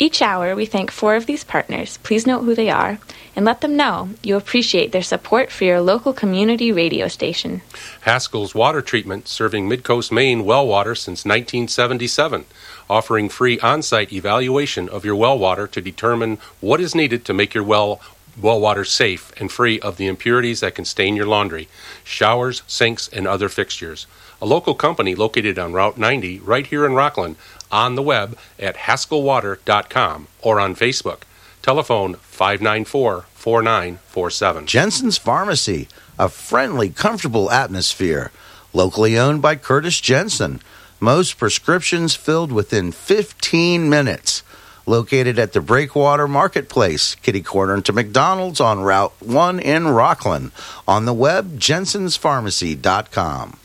Each hour, we thank four of these partners. Please note who they are and let them know you appreciate their support for your local community radio station. Haskell's Water Treatment, serving Midcoast Maine well water since 1977, offering free on site evaluation of your well water to determine what is needed to make your well well water safe and free of the impurities that can stain your laundry, showers, sinks, and other fixtures. A local company located on Route 90 right here in Rockland on the web at haskellwater.com or on Facebook. Telephone 594 4947. Jensen's Pharmacy, a friendly, comfortable atmosphere. Locally owned by Curtis Jensen. Most prescriptions filled within 15 minutes. Located at the Breakwater Marketplace, kitty corner to McDonald's on Route 1 in Rockland. On the web, jensenspharmacy.com.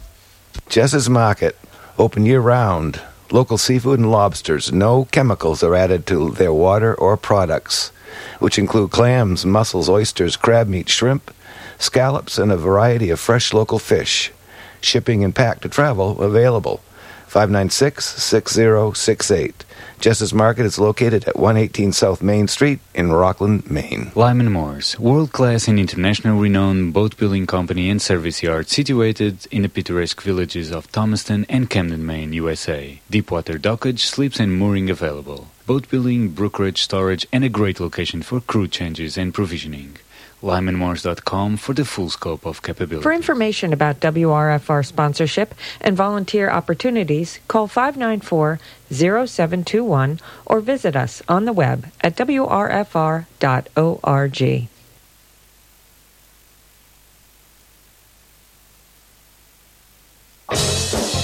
Jess's Market, open year round. Local seafood and lobsters. No chemicals are added to their water or products, which include clams, mussels, oysters, crab meat, shrimp, scallops, and a variety of fresh local fish. Shipping and pack to travel available. 596 6068. Jess's Market is located at 118 South Main Street in Rockland, Maine. Lyman Morse, world class and international renowned boat building company and service yard situated in the picturesque villages of Thomaston and Camden, Maine, USA. Deepwater dockage, slips, and mooring available. Boat building, brokerage, storage, and a great location for crew changes and provisioning Lymanmorse.com for the full scope of capabilities. For information about WRFR sponsorship and volunteer opportunities, call 594 0721 or visit us on the web at wrfr.org. you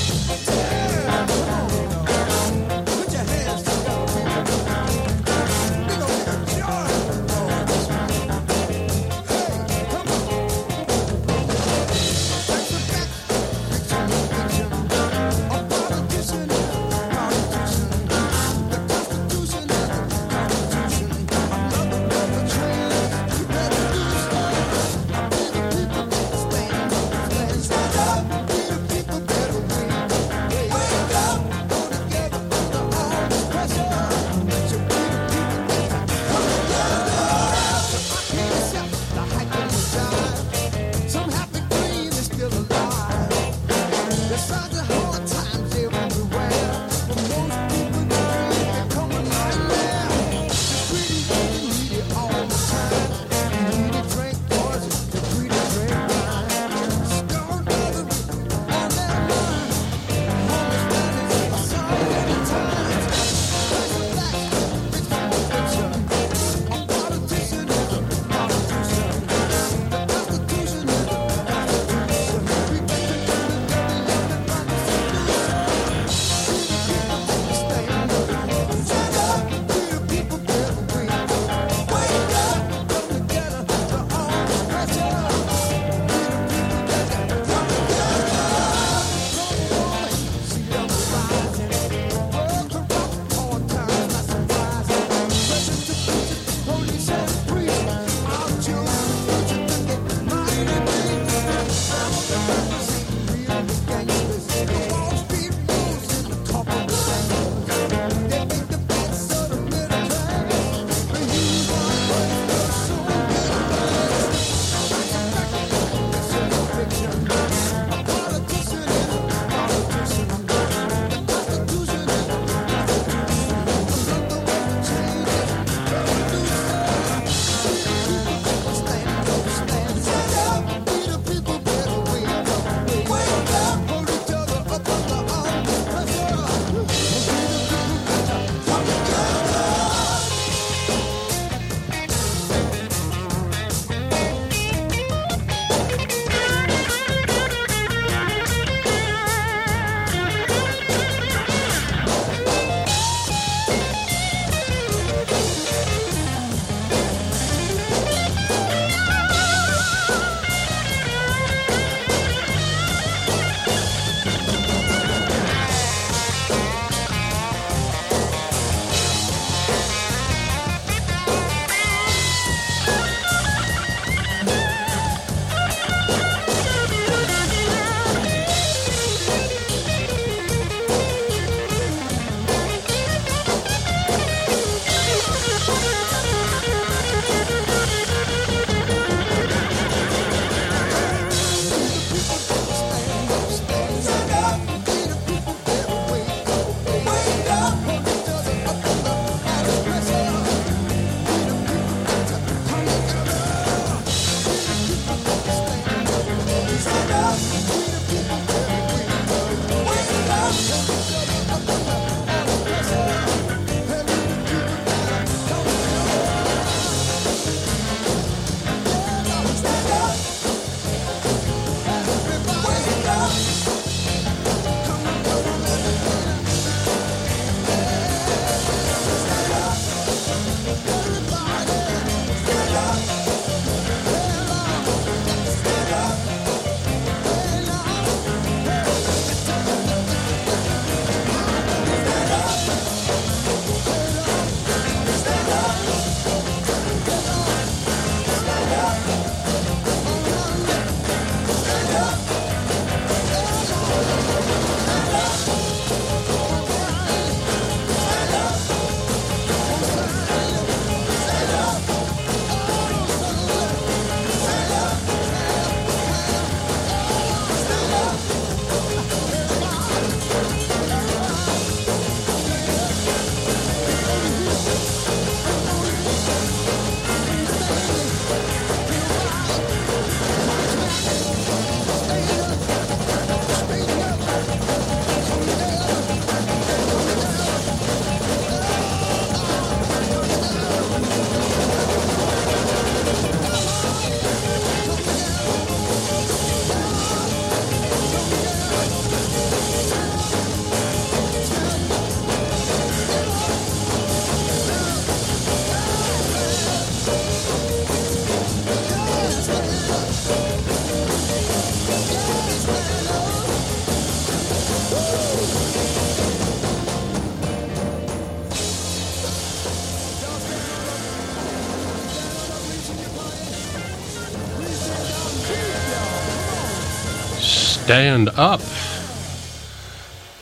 Stand Up.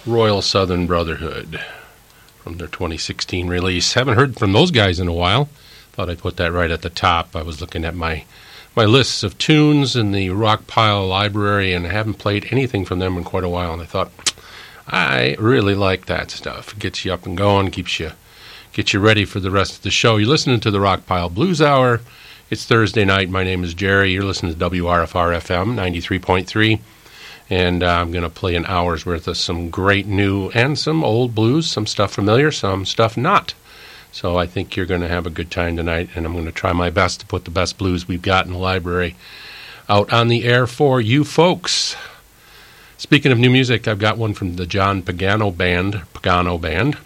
Royal Southern Brotherhood from their 2016 release. Haven't heard from those guys in a while. Thought I'd put that right at the top. I was looking at my my lists of tunes in the Rockpile library and I haven't played anything from them in quite a while and I thought I really like that stuff. It gets you up and going, keeps you get you ready for the rest of the show. You're listening to the Rockpile Blues Hour. It's Thursday night. My name is Jerry. You're listening to WRFR FM 93.3 and uh, I'm going to play an hour's worth of some great new and some old blues, some stuff familiar, some stuff not. So I think you're going to have a good time tonight, and I'm going to try my best to put the best blues we've got in the library out on the air for you folks. Speaking of new music, I've got one from the John Pagano Band. Pagano Band.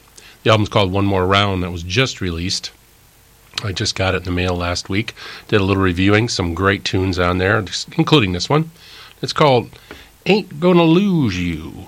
The album's called One More Round. That was just released. I just got it in the mail last week. Did a little reviewing, some great tunes on there, including this one. It's called ain't gonna lose you.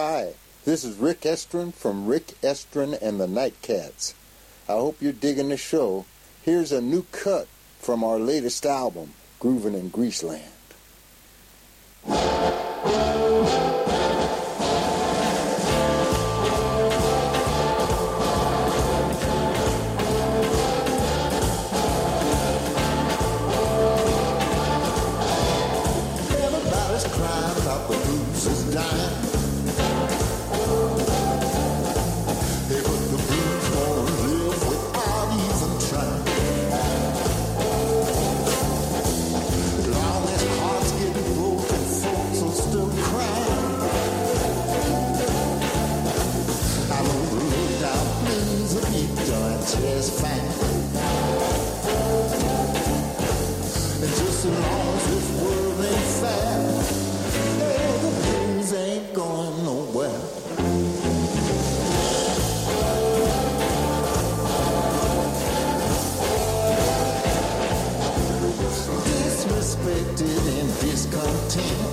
Hi, this is Rick Estrin from Rick Estrin and the Nightcats. I hope you're digging the show. Here's a new cut from our latest album, Groovin' in Greaseland. Satan.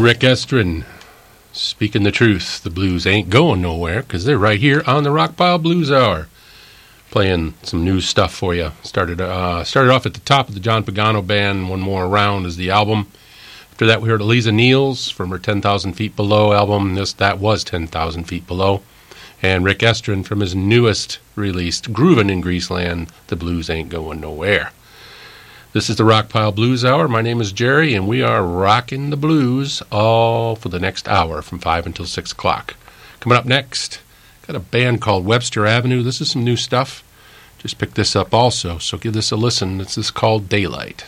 Rick Estrin, speaking the truth. The blues ain't going nowhere because they're right here on the Rockpile Blues Hour, playing some new stuff for you. Started uh, started off at the top of the John Pagano band. One more round is the album. After that, we heard Eliza Neals from her 10,000 Feet Below album. This that was 10,000 Feet Below, and Rick Estrin from his newest released Groovin' in Greaseland. The blues ain't going nowhere. This is the Rockpile Blues Hour. My name is Jerry, and we are rocking the blues all for the next hour from 5 until 6 o'clock. Coming up next, got a band called Webster Avenue. This is some new stuff. Just picked this up also, so give this a listen. This is called Daylight.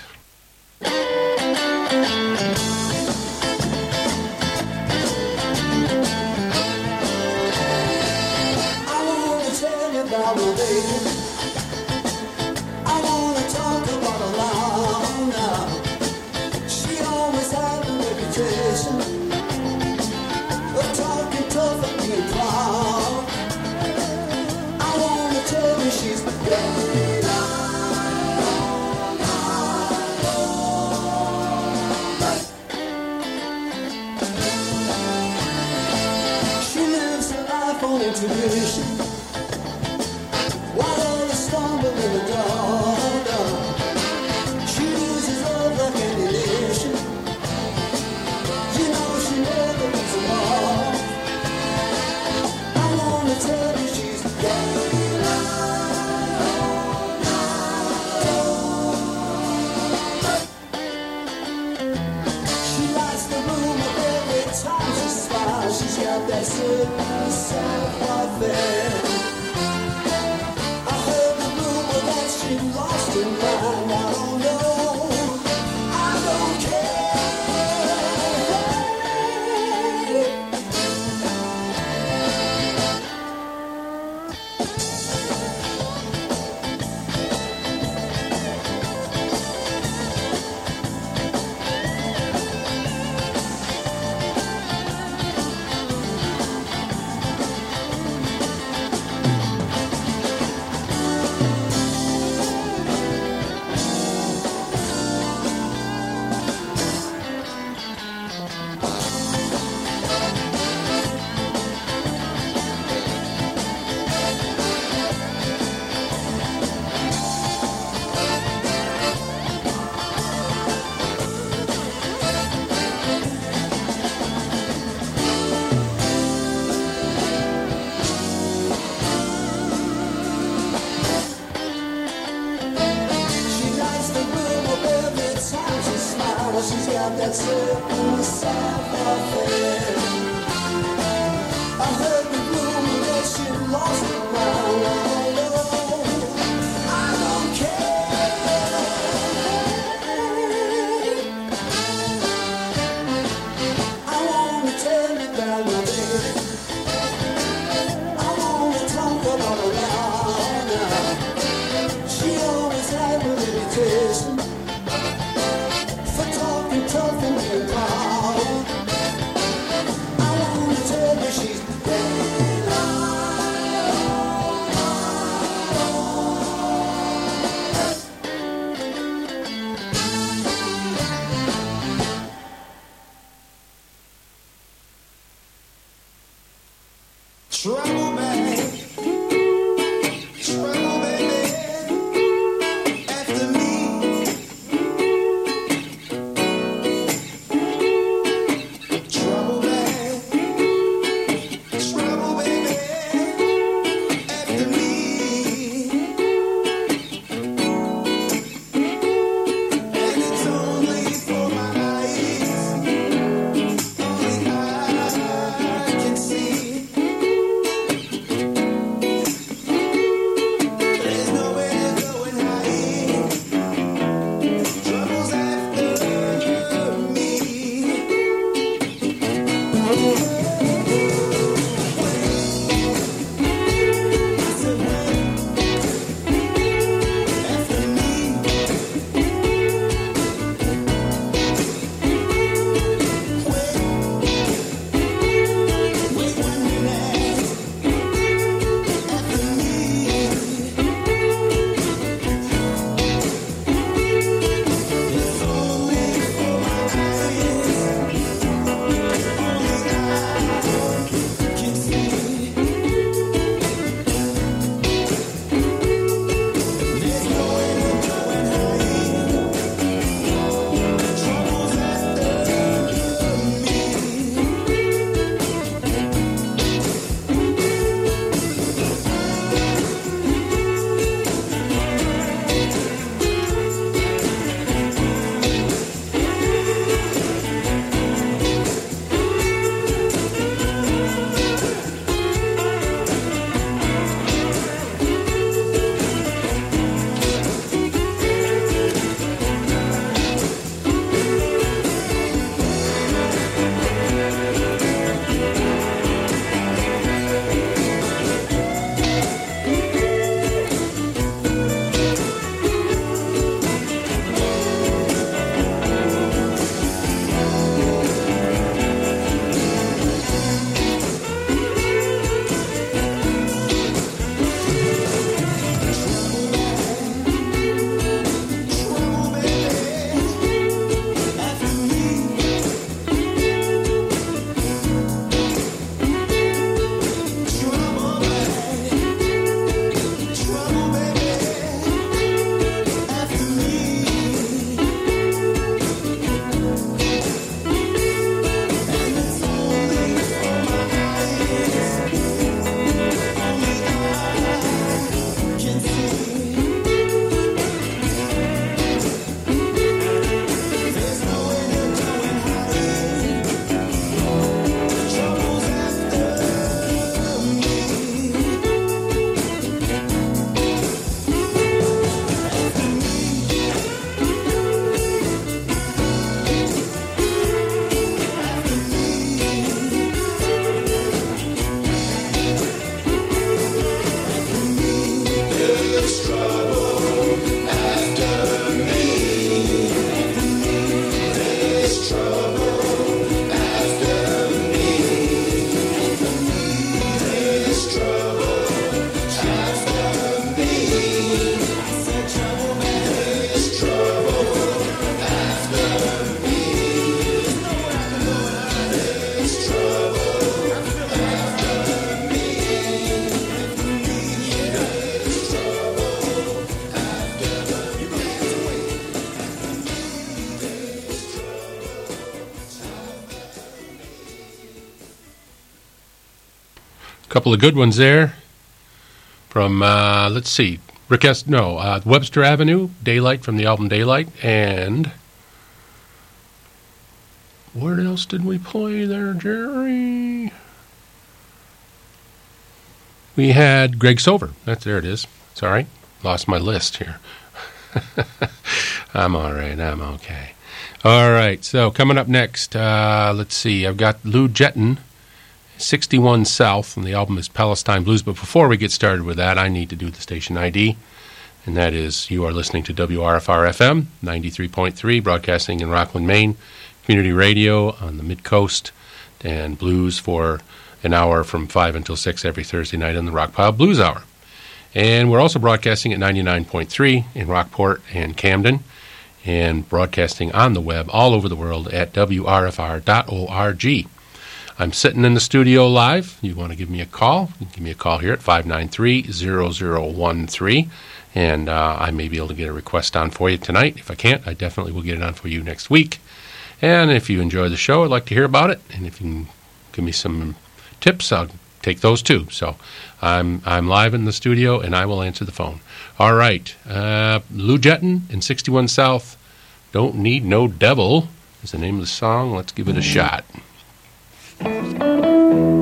Couple of good ones there from, uh, let's see, Rick S. No, uh, Webster Avenue, Daylight from the album Daylight, and where else did we play there, Jerry? We had Greg Silver. That's there it is. Sorry, lost my list here. I'm all right. I'm okay. All right. So coming up next, uh, let's see. I've got Lou Jetton, 61 South, and the album is Palestine Blues. But before we get started with that, I need to do the station ID, and that is you are listening to WRFR FM 93.3, broadcasting in Rockland, Maine, community radio on the Mid Coast, and blues for an hour from 5 until 6 every Thursday night on the Rockpile Blues Hour. And we're also broadcasting at 99.3 in Rockport and Camden, and broadcasting on the web all over the world at WRFR.org. I'm sitting in the studio live. You want to give me a call? Give me a call here at 593 0013, and uh, I may be able to get a request on for you tonight. If I can't, I definitely will get it on for you next week. And if you enjoy the show, I'd like to hear about it. And if you can give me some tips, I'll take those too. So I'm, I'm live in the studio and I will answer the phone. All right. Uh, Lou Jetton in 61 South. Don't Need No Devil is the name of the song. Let's give it a shot. Thank you.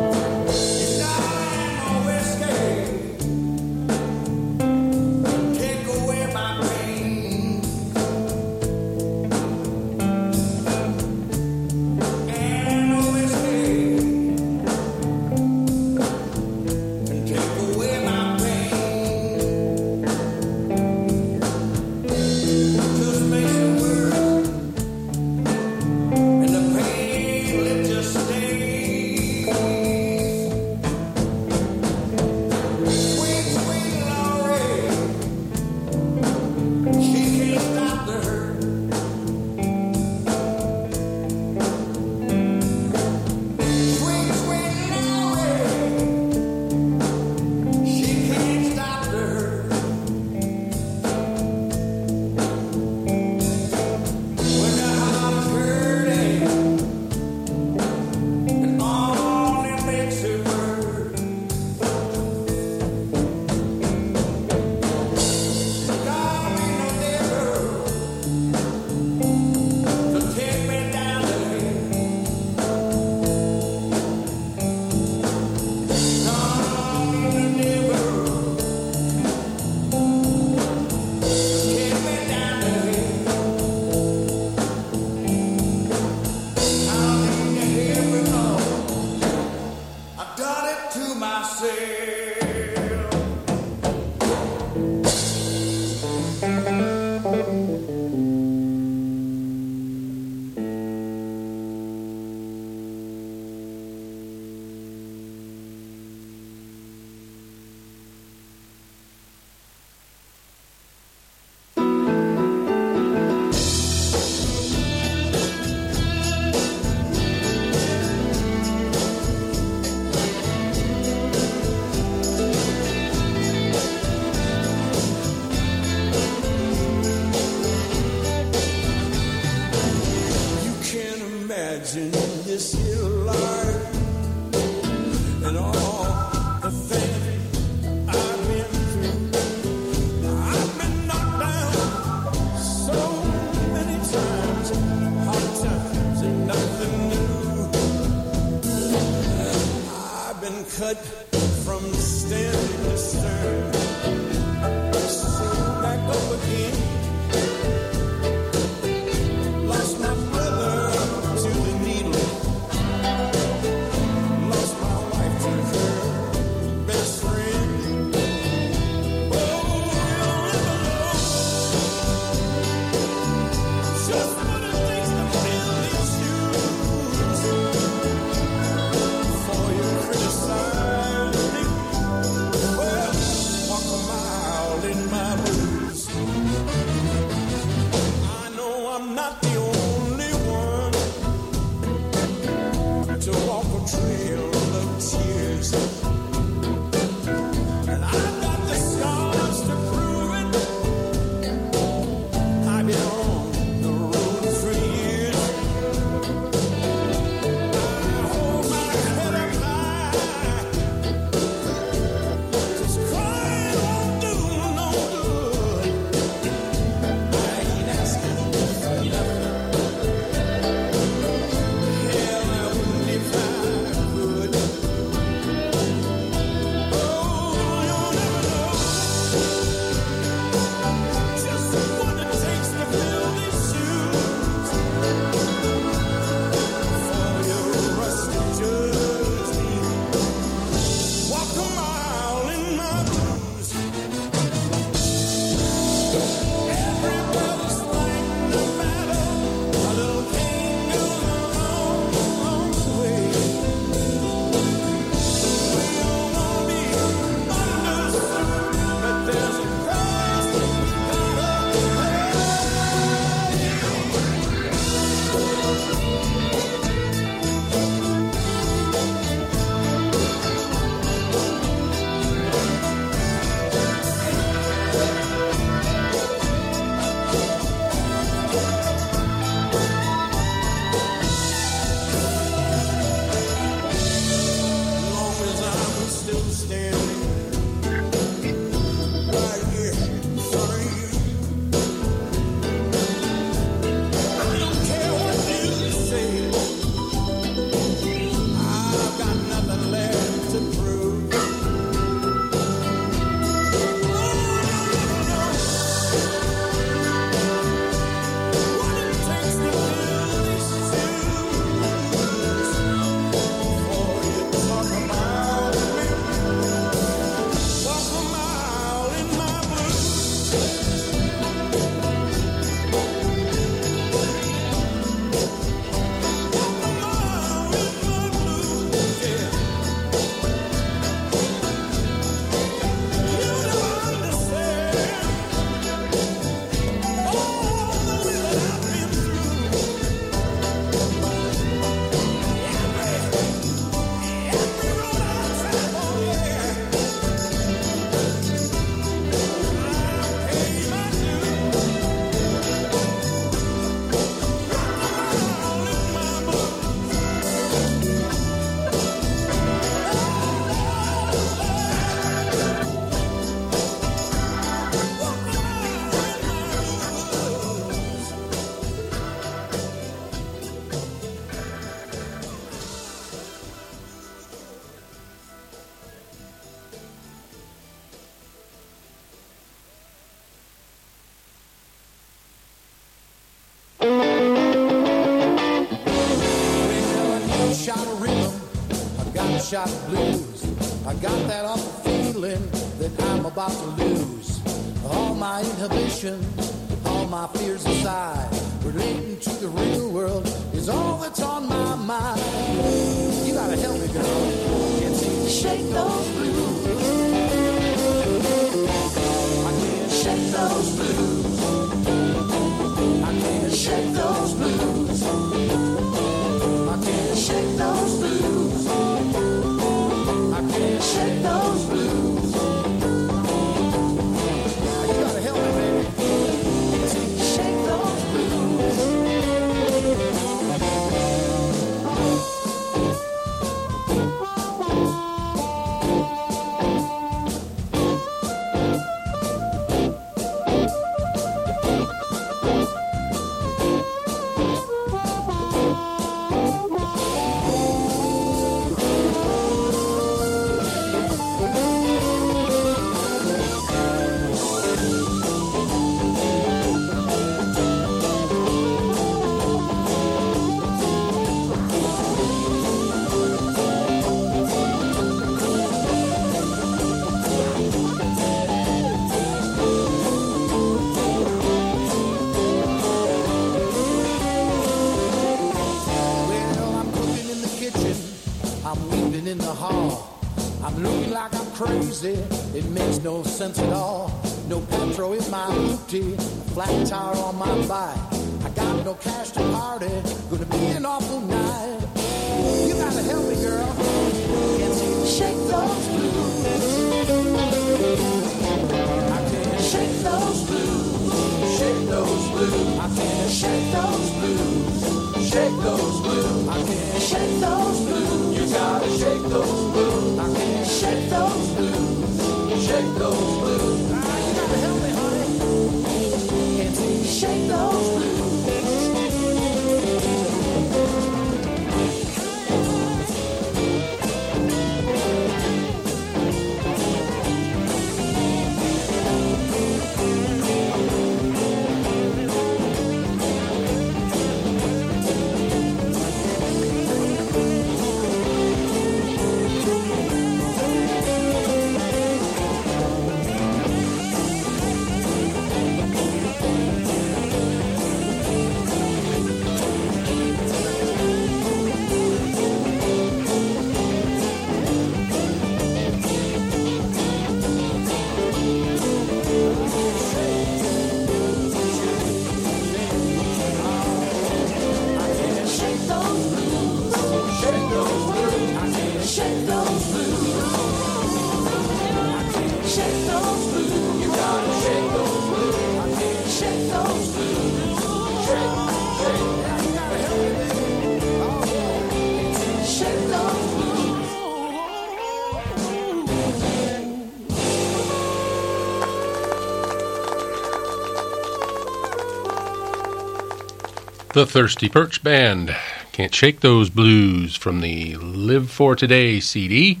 The Thirsty Perch Band. Can't Shake Those Blues from the Live for Today CD.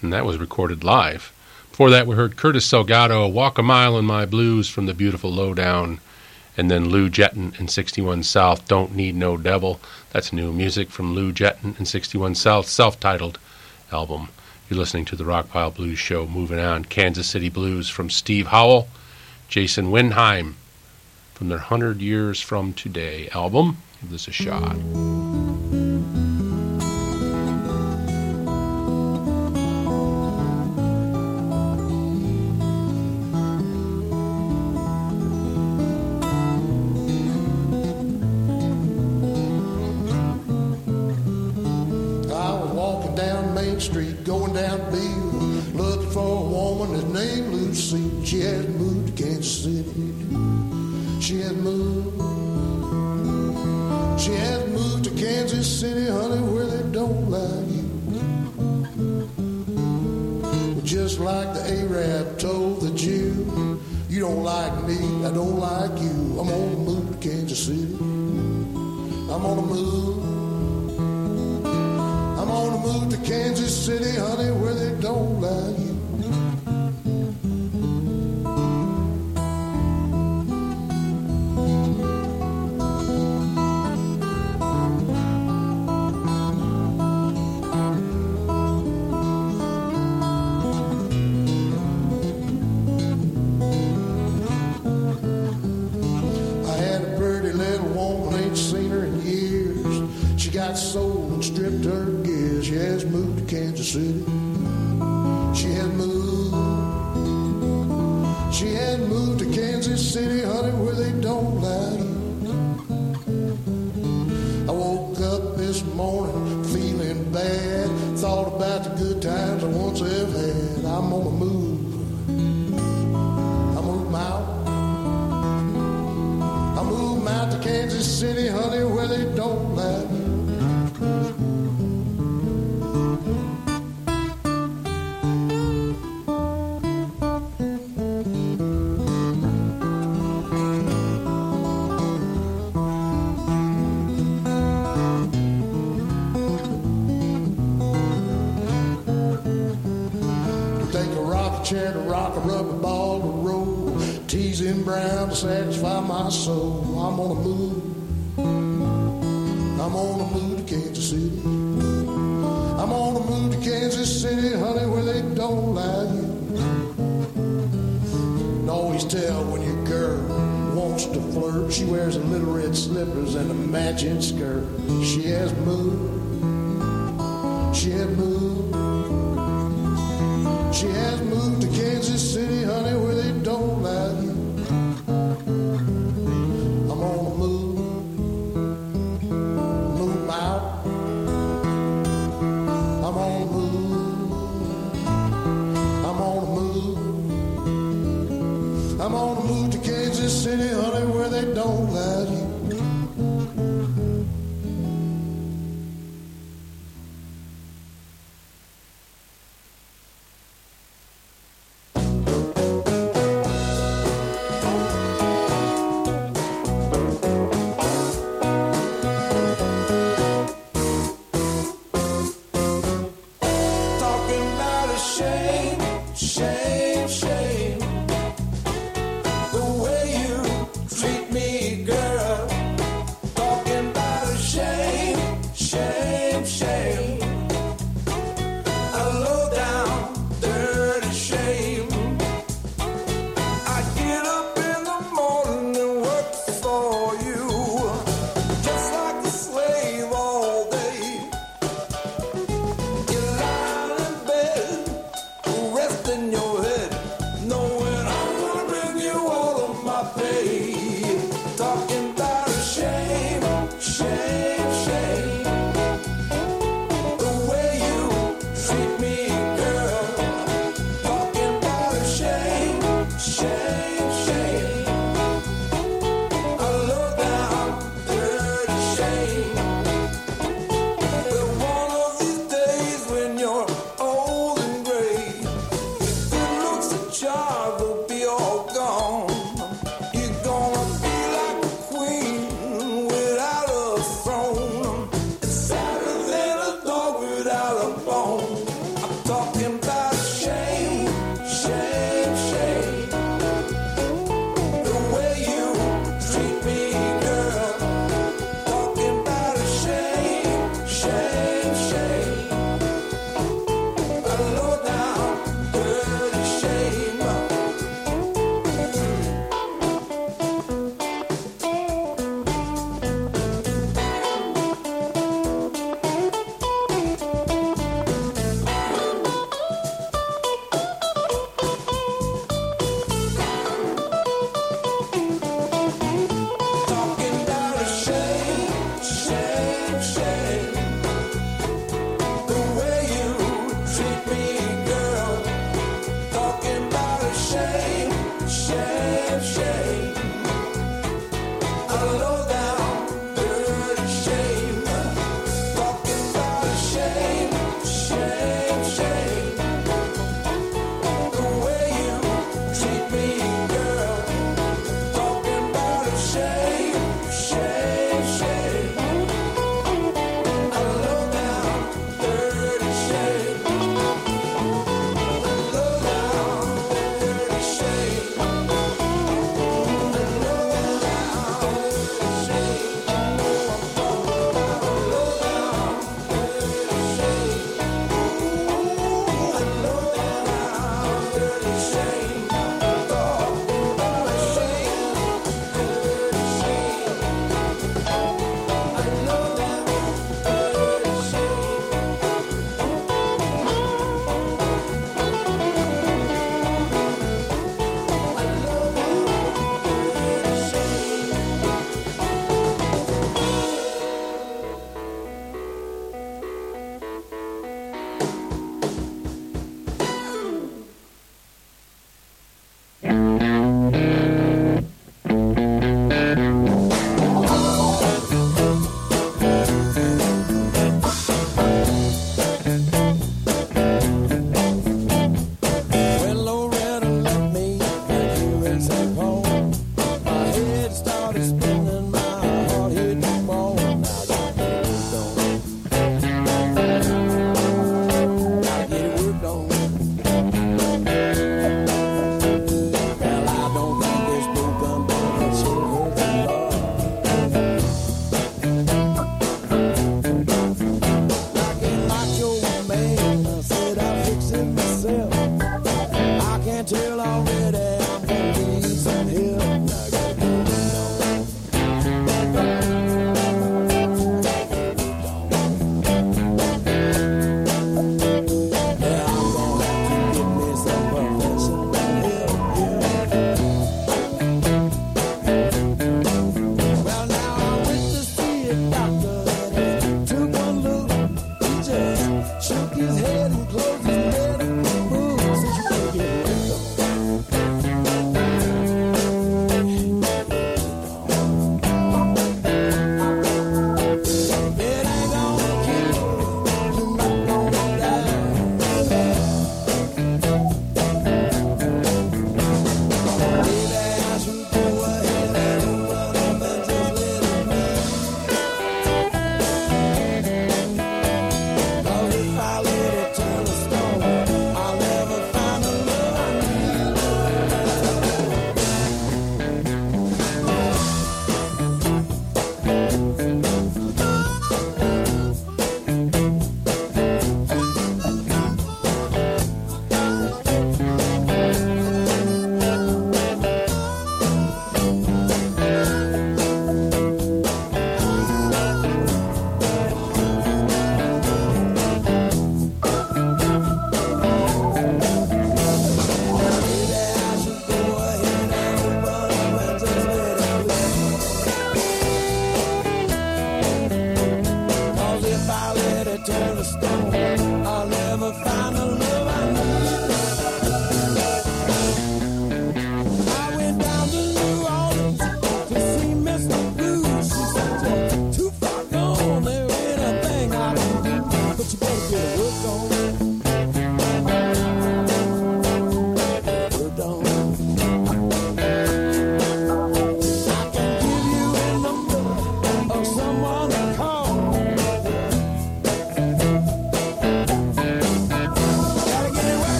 And that was recorded live. Before that, we heard Curtis Salgado, Walk a Mile in My Blues from the beautiful Lowdown. And then Lou Jetton and 61 South, Don't Need No Devil. That's new music from Lou Jetton and 61 South, self-titled album. You're listening to the Rockpile Blues Show. Moving on, Kansas City Blues from Steve Howell, Jason Windheim from their 100 Years from Today album. Give this a shot. I'm on the move. I'm on the move to Kansas City, honey, where they don't like you. To satisfy my soul.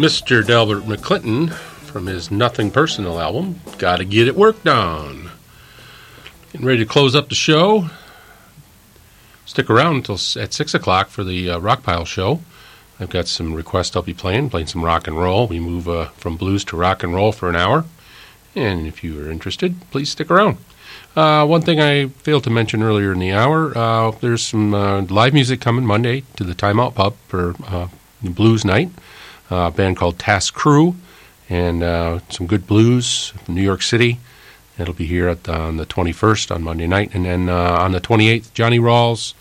Mr. Delbert McClinton from his Nothing Personal album, Gotta Get It Worked On. Getting ready to close up the show. Stick around until at 6 o'clock for the uh, Rockpile show. I've got some requests I'll be playing, playing some rock and roll. We move uh, from blues to rock and roll for an hour. And if you are interested, please stick around. Uh, one thing I failed to mention earlier in the hour uh, there's some live music coming Monday to the Timeout Pub for blues night. Uh, a band called Tas Cru, and uh, some good blues from New York City. It'll be here at the, on the 21st on Monday night, and then uh, on the 28th, Johnny Rawls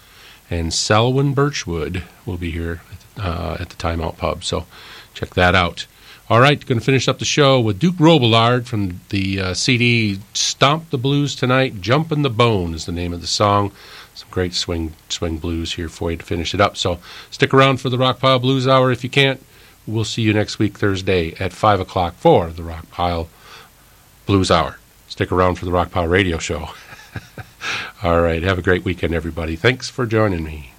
and Selwyn Birchwood will be here uh, at the Timeout Pub. So check that out. All right, going to finish up the show with Duke Robillard from the uh, CD "Stomp the Blues Tonight." "Jumpin' the Bone" is the name of the song. Some great swing swing blues here for you to finish it up. So stick around for the Rock Pile Blues Hour if you can't. We'll see you next week Thursday at five o'clock for the Rock Pile Blues Hour. Stick around for the Rock Pile Radio Show. All right, have a great weekend, everybody. Thanks for joining me.